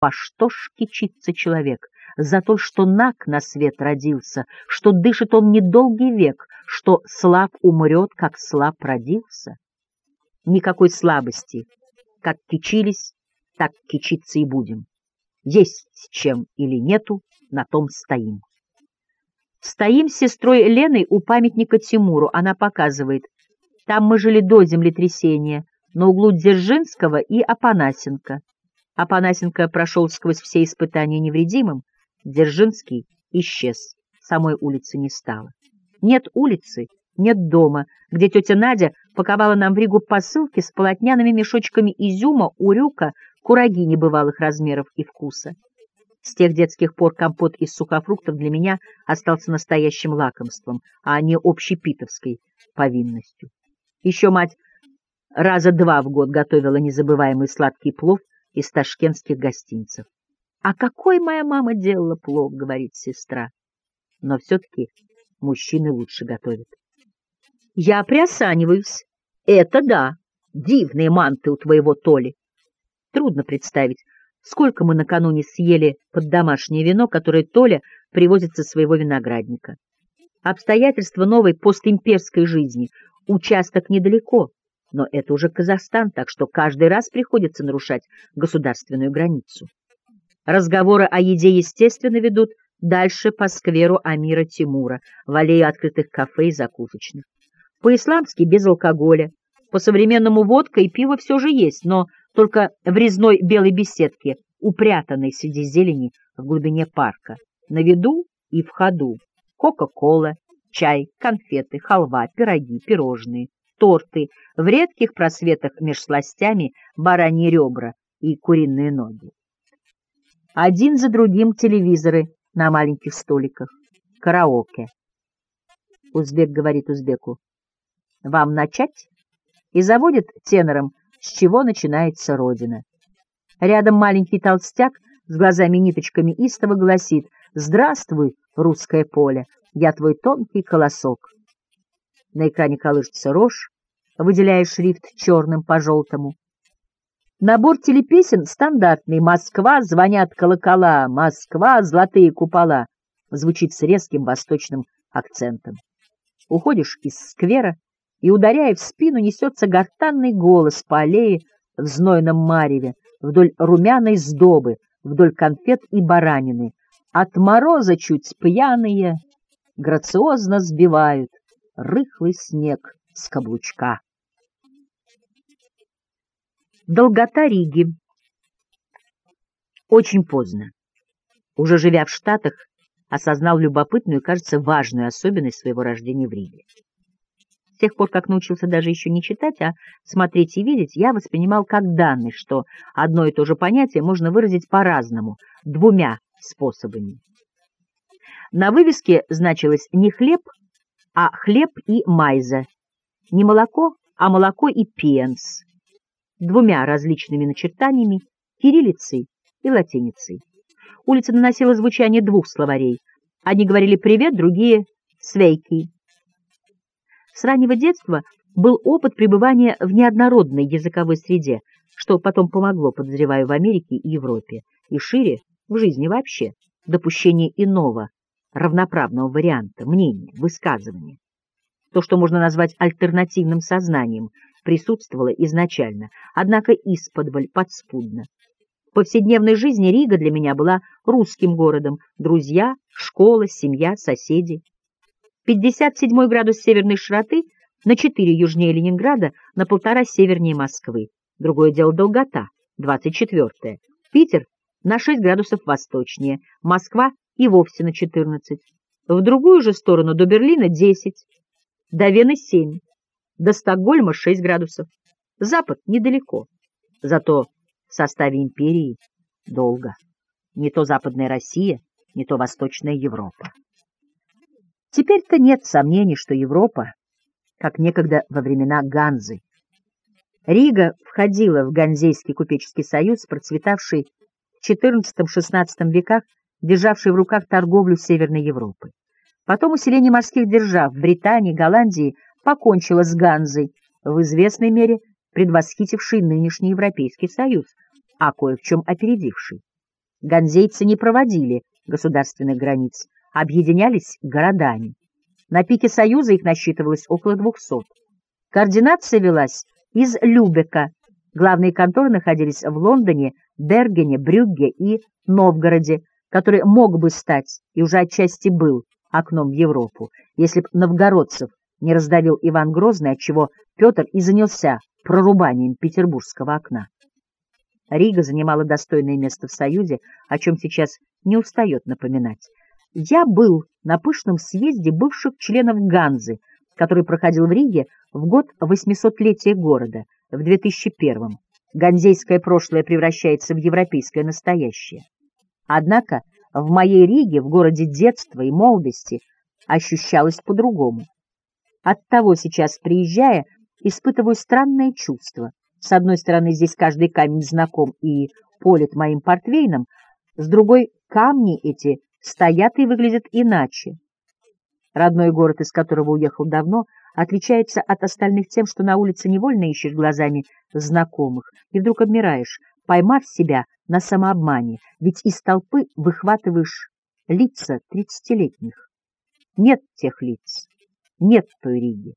По что ж кичится человек? За то, что наг на свет родился, что дышит он недолгий век, что слаб умрет, как слаб родился. Никакой слабости. Как кичились, так кичиться и будем. Есть чем или нету, на том стоим. Стоим с сестрой Леной у памятника Тимуру. Она показывает. Там мы жили до землетрясения, на углу Дзержинского и Апанасенко. Апанасенко прошел сквозь все испытания невредимым, Дзержинский исчез, самой улицы не стало. Нет улицы, нет дома, где тетя Надя паковала нам в Ригу посылки с полотняными мешочками изюма, урюка, кураги небывалых размеров и вкуса. С тех детских пор компот из сухофруктов для меня остался настоящим лакомством, а не общепитовской повинностью. Еще мать раза два в год готовила незабываемый сладкий плов из ташкентских гостинцев. «А какой моя мама делала плов?» — говорит сестра. Но все-таки мужчины лучше готовят. Я приосаниваюсь. Это да, дивные манты у твоего Толи. Трудно представить, сколько мы накануне съели под домашнее вино, которое Толя привозит со своего виноградника. Обстоятельства новой постимперской жизни. Участок недалеко, но это уже Казахстан, так что каждый раз приходится нарушать государственную границу. Разговоры о еде, естественно, ведут дальше по скверу Амира Тимура, в аллее открытых кафе и закусочных. По-исламски без алкоголя, по-современному водка и пиво все же есть, но только в резной белой беседке, упрятанной среди зелени в глубине парка. На виду и в ходу кока-кола, чай, конфеты, халва, пироги, пирожные, торты, в редких просветах меж сластями бараньи ребра и куриные ноги. Один за другим телевизоры на маленьких столиках. Караоке. Узбек говорит узбеку. Вам начать? И заводит тенором, с чего начинается Родина. Рядом маленький толстяк с глазами-ниточками истово гласит «Здравствуй, русское поле, я твой тонкий колосок». На экране колышется рожь, выделяя шрифт черным по желтому. Набор телепесен стандартный «Москва, звонят колокола», «Москва, золотые купола» звучит с резким восточным акцентом. Уходишь из сквера, и, ударяя в спину, несется гортанный голос по аллее в знойном мареве, вдоль румяной сдобы, вдоль конфет и баранины. От мороза чуть пьяные грациозно сбивают рыхлый снег с каблучка. Долгота Риги. Очень поздно. Уже живя в Штатах, осознал любопытную и, кажется, важную особенность своего рождения в Риге. С тех пор, как научился даже еще не читать, а смотреть и видеть, я воспринимал как данность, что одно и то же понятие можно выразить по-разному, двумя способами. На вывеске значилось не хлеб, а хлеб и майза, не молоко, а молоко и пенс двумя различными начертаниями, кириллицей и латиницей. Улица наносила звучание двух словарей. Одни говорили «привет», другие «свейки». С раннего детства был опыт пребывания в неоднородной языковой среде, что потом помогло, подозреваю, в Америке и Европе, и шире, в жизни вообще, допущение иного, равноправного варианта, мнения, высказывания. То, что можно назвать альтернативным сознанием – присутствовала изначально, однако исподволь, подспудно. В повседневной жизни Рига для меня была русским городом, друзья, школа, семья, соседи. 57 градус северной широты на 4 южнее Ленинграда, на полтора севернее Москвы. Другое дело долгота, 24 -е. Питер на 6 градусов восточнее, Москва и вовсе на 14. В другую же сторону до Берлина 10, до Вены 7 до Стокгольма 6 градусов. Запад недалеко, зато в составе империи долго. Не то Западная Россия, не то Восточная Европа. Теперь-то нет сомнений, что Европа, как некогда во времена Ганзы. Рига входила в Ганзейский купеческий союз, процветавший в XIV-XVI веках, державший в руках торговлю Северной Европы. Потом усиление морских держав в Британии, Голландии – покончила с Ганзой, в известной мере предвосхитивший нынешний Европейский Союз, а кое в чем опередивший. Ганзейцы не проводили государственных границ, объединялись городами. На пике Союза их насчитывалось около двухсот. Координация велась из Любека. Главные конторы находились в Лондоне, Бергене, Брюгге и Новгороде, который мог бы стать, и уже отчасти был, окном в Европу, если б новгородцев не раздавил Иван Грозный, отчего Петр и занялся прорубанием петербургского окна. Рига занимала достойное место в Союзе, о чем сейчас не устает напоминать. Я был на пышном съезде бывших членов Ганзы, который проходил в Риге в год 800-летия города, в 2001-м. Ганзейское прошлое превращается в европейское настоящее. Однако в моей Риге, в городе детства и молодости, ощущалось по-другому. Оттого сейчас, приезжая, испытываю странное чувство. С одной стороны, здесь каждый камень знаком и полит моим портвейном, с другой — камни эти стоят и выглядят иначе. Родной город, из которого уехал давно, отличается от остальных тем, что на улице невольно ищешь глазами знакомых, и вдруг обмираешь, поймав себя на самообмане, ведь из толпы выхватываешь лица тридцатилетних. Нет тех лиц, нет той Риги.